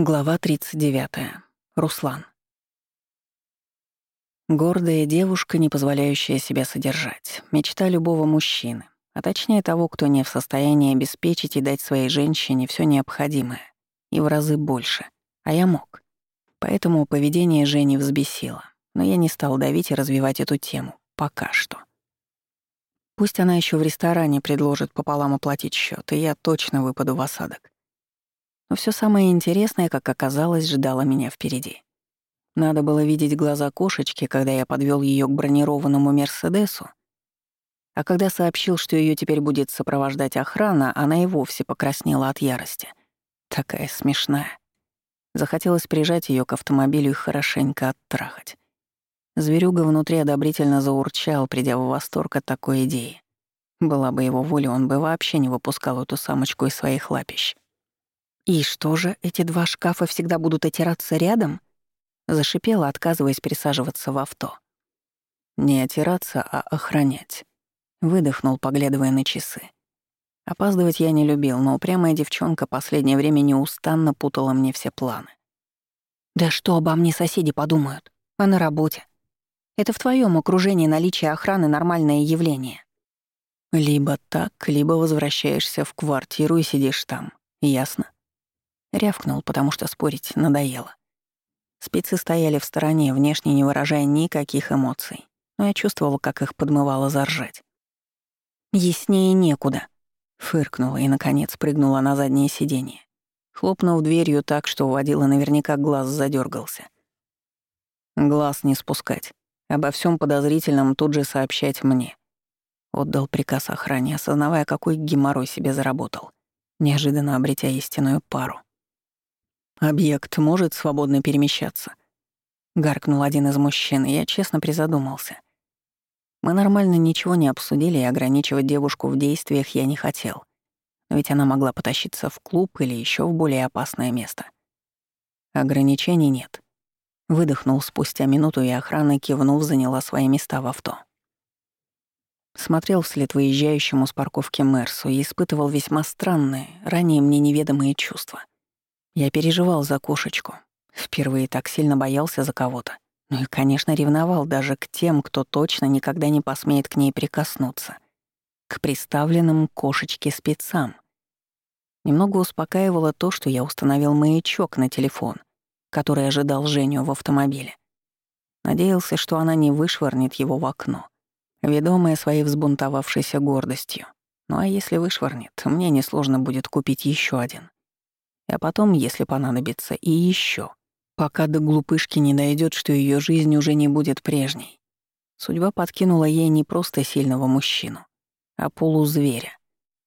Глава 39. Руслан. Гордая девушка, не позволяющая себя содержать. Мечта любого мужчины, а точнее того, кто не в состоянии обеспечить и дать своей женщине все необходимое, и в разы больше. А я мог. Поэтому поведение Жени взбесило. Но я не стал давить и развивать эту тему. Пока что. Пусть она еще в ресторане предложит пополам оплатить счет, и я точно выпаду в осадок. Но все самое интересное, как оказалось, ждало меня впереди. Надо было видеть глаза кошечки, когда я подвел ее к бронированному Мерседесу. А когда сообщил, что ее теперь будет сопровождать охрана, она и вовсе покраснела от ярости. Такая смешная. Захотелось прижать ее к автомобилю и хорошенько оттрахать. Зверюга внутри одобрительно заурчал, придя в восторг от такой идеи. Была бы его воля, он бы вообще не выпускал эту самочку из своих лапищ. «И что же, эти два шкафа всегда будут отираться рядом?» Зашипела, отказываясь пересаживаться в авто. «Не отираться, а охранять», — выдохнул, поглядывая на часы. Опаздывать я не любил, но упрямая девчонка последнее время неустанно путала мне все планы. «Да что обо мне соседи подумают? А на работе? Это в твоем окружении наличие охраны — нормальное явление. Либо так, либо возвращаешься в квартиру и сидишь там. Ясно?» Рявкнул, потому что спорить надоело. Спицы стояли в стороне, внешне не выражая никаких эмоций, но я чувствовал, как их подмывало заржать. «Яснее некуда», — фыркнула и, наконец, прыгнула на заднее сиденье, хлопнув дверью так, что у водила наверняка глаз задергался. «Глаз не спускать. Обо всем подозрительном тут же сообщать мне». Отдал приказ охране, осознавая, какой геморрой себе заработал, неожиданно обретя истинную пару. «Объект может свободно перемещаться?» — гаркнул один из мужчин, и я честно призадумался. Мы нормально ничего не обсудили, и ограничивать девушку в действиях я не хотел. Но ведь она могла потащиться в клуб или еще в более опасное место. Ограничений нет. Выдохнул спустя минуту, и охрана, кивнув, заняла свои места в авто. Смотрел вслед выезжающему с парковки Мерсу и испытывал весьма странные, ранее мне неведомые чувства — я переживал за кошечку. Впервые так сильно боялся за кого-то. Ну и, конечно, ревновал даже к тем, кто точно никогда не посмеет к ней прикоснуться. К приставленным кошечке спецам. Немного успокаивало то, что я установил маячок на телефон, который ожидал Женю в автомобиле. Надеялся, что она не вышвырнет его в окно, ведомая своей взбунтовавшейся гордостью. Ну а если вышвырнет, мне несложно будет купить еще один. А потом, если понадобится, и еще, пока до глупышки не дойдет, что ее жизнь уже не будет прежней. Судьба подкинула ей не просто сильного мужчину, а полузверя,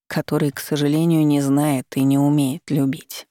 который, к сожалению, не знает и не умеет любить.